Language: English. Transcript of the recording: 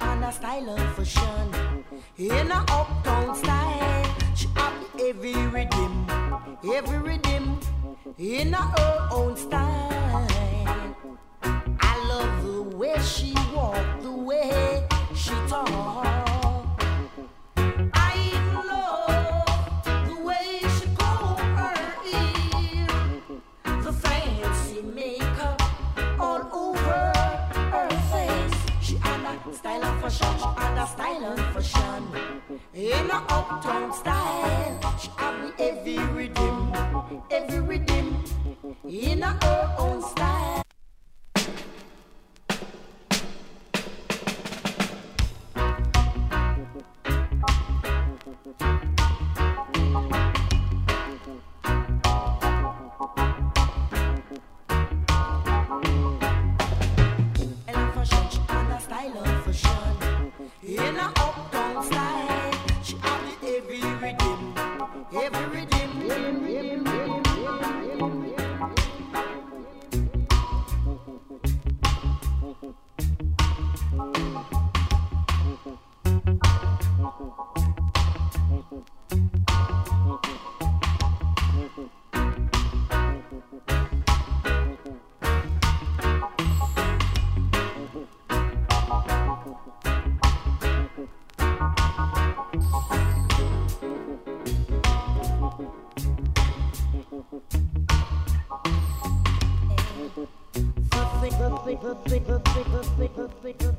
and a style of fashion. In a uptown style, she have every rhythm, every rhythm. In her own style, I love the way she walks. Fashion, she had a style of fashion. In a uptown style, she have the every rhythm, every rhythm in her own style. style of fashion, In a uptown style, she had the every rhythm, every The thing,